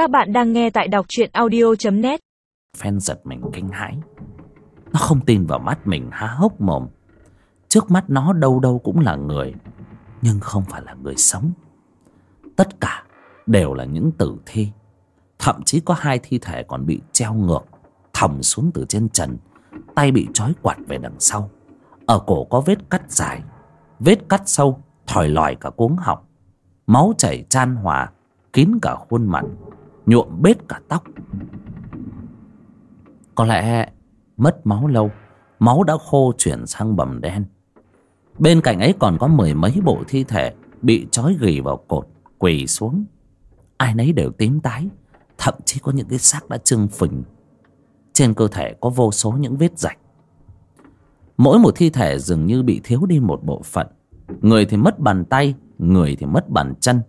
Các bạn đang nghe tại đọc truyện audio.net Phen giật mình kinh hãi. Nó không tin vào mắt mình, há hốc mồm. Trước mắt nó đâu đâu cũng là người, Nhưng không phải là người sống. Tất cả đều là những tử thi. Thậm chí có hai thi thể còn bị treo ngược, Thòng xuống từ trên trần, Tay bị trói quạt về đằng sau. Ở cổ có vết cắt dài, Vết cắt sâu, Thòi lòi cả cuống họng. Máu chảy chan hòa, Kín cả khuôn mặt. Nhuộm bết cả tóc. Có lẽ mất máu lâu, Máu đã khô chuyển sang bầm đen. Bên cạnh ấy còn có mười mấy bộ thi thể Bị trói gỉ vào cột, Quỳ xuống. Ai nấy đều tím tái, Thậm chí có những cái xác đã trưng phình. Trên cơ thể có vô số những vết rạch. Mỗi một thi thể dường như bị thiếu đi một bộ phận. Người thì mất bàn tay, Người thì mất bàn chân.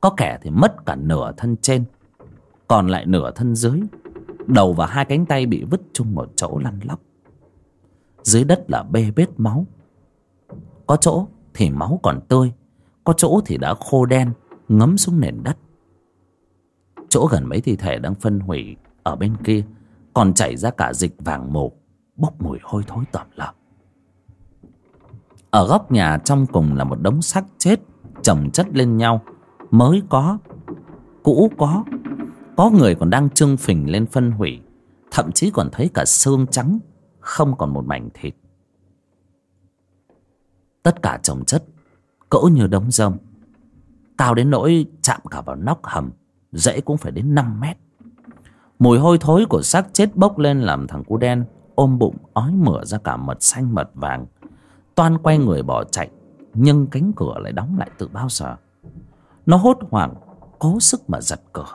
Có kẻ thì mất cả nửa thân trên. Còn lại nửa thân dưới, Đầu và hai cánh tay bị vứt chung một chỗ lăn lóc. Dưới đất là bê bết máu. Có chỗ thì máu còn tươi, Có chỗ thì đã khô đen, Ngấm xuống nền đất. Chỗ gần mấy thi thể đang phân hủy Ở bên kia Còn chảy ra cả dịch vàng màu Bốc mùi hôi thối tẩm lợp Ở góc nhà trong cùng là một đống xác chết chồng chất lên nhau, Mới có, Cũ có có người còn đang trưng phình lên phân hủy, Thậm chí còn thấy cả xương trắng, Không còn một mảnh thịt. Tất cả trồng chất Cỡ như đống rơm. Cao đến nỗi chạm cả vào nóc hầm Dãy cũng phải đến 5 mét. Mùi hôi thối của xác chết bốc lên Làm thằng cu đen ôm bụng ói mửa ra cả mật xanh mật vàng. Toan quay người bỏ chạy, Nhưng cánh cửa lại đóng lại từ bao giờ. Nó hốt hoảng, Cố sức mà giật cửa.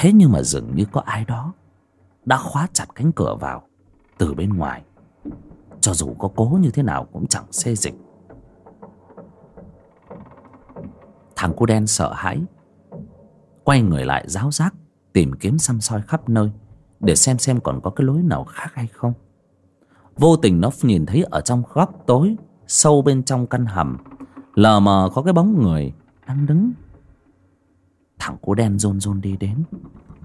Thế nhưng mà dường như có ai đó Đã khóa chặt cánh cửa vào Từ bên ngoài. Cho dù có cố như thế nào cũng chẳng xê dịch. Thằng cu đen sợ hãi, Quay người lại giáo giác, Tìm kiếm xăm soi khắp nơi Để xem xem còn có cái lối nào khác hay không. Vô tình nó nhìn thấy ở trong góc tối, Sâu bên trong căn hầm, Lờ mờ có cái bóng người Đang đứng. Thằng Cú đen rôn rôn đi đến.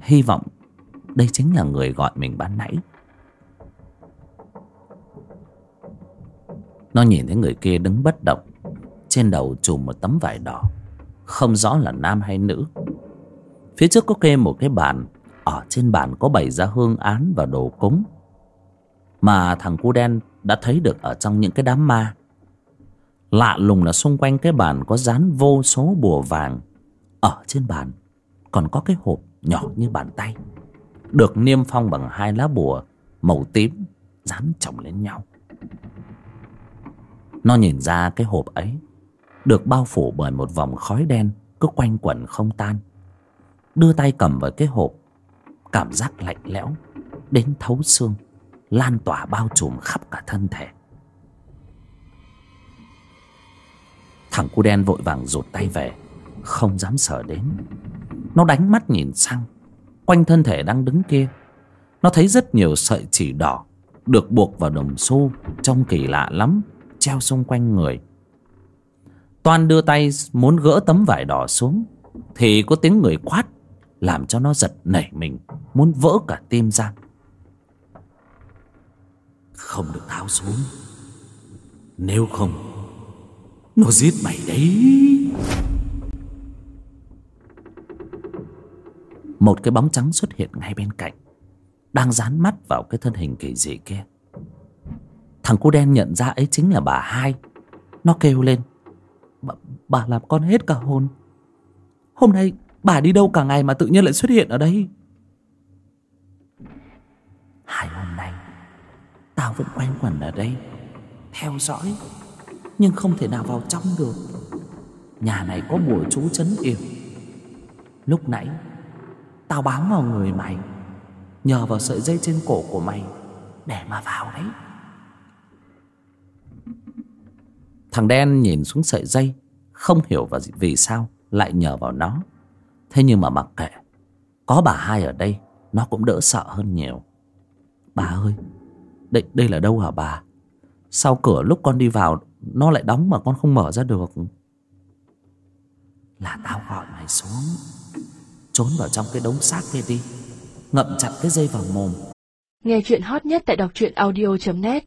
Hy vọng Đây chính là người gọi mình ban nãy. Nó nhìn thấy người kia đứng bất động, Trên đầu trùm một tấm vải đỏ, Không rõ là nam hay nữ. Phía trước có kê một cái bàn, Ở trên bàn có bày ra hương án và đồ cúng, Mà thằng cu đen đã thấy được ở trong những cái đám ma. Lạ lùng là xung quanh cái bàn có dán vô số bùa vàng ở trên bàn còn có cái hộp nhỏ như bàn tay, Được niêm phong bằng hai lá bùa màu tím dán chồng lên nhau. Nó nhìn ra cái hộp ấy Được bao phủ bởi một vòng khói đen Cứ quanh quẩn không tan, Đưa tay cầm vào cái hộp, Cảm giác lạnh lẽo Đến thấu xương, Lan tỏa bao trùm khắp cả thân thể. Thằng cu đen vội vàng rụt tay về không dám sợ đến. Nó đánh mắt nhìn sang, Quanh thân thể đang đứng kia. Nó thấy rất nhiều sợi chỉ đỏ Được buộc vào đồng xu Trông kỳ lạ lắm, Treo xung quanh người. Toan đưa tay muốn gỡ tấm vải đỏ xuống, Thì có tiếng người quát Làm cho nó giật nảy mình, Muốn vỡ cả tim ra. Không được tháo xuống. Nếu không, Nó giết mày đấy. Một cái bóng trắng xuất hiện ngay bên cạnh Đang dán mắt vào cái thân hình kỳ dị kia. Thằng cu đen nhận ra ấy chính là bà hai. Nó kêu lên Bà, bà làm con hết cả hồn. Hôm nay bà đi đâu cả ngày mà tự nhiên lại xuất hiện ở đây? Hai hôm nay Tao vẫn quanh quẩn ở đây Theo dõi Nhưng không thể nào vào trong được. Nhà này có bùa chú chấn yểm. Lúc nãy Tao bám vào người mày Nhờ vào sợi dây trên cổ của mày Để mà vào đấy. Thằng đen nhìn xuống sợi dây Không hiểu và vì sao Lại nhờ vào nó. Thế nhưng mà mặc kệ Có bà hai ở đây Nó cũng đỡ sợ hơn nhiều. Bà ơi Đây, đây là đâu hả bà? Sau cửa lúc con đi vào Nó lại đóng mà con không mở ra được. Là tao gọi mày xuống trốn vào trong cái đống xác kia đi. Ngậm chặt cái dây vào mồm. Nghe chuyện hot nhất tại đọc truyện audio.net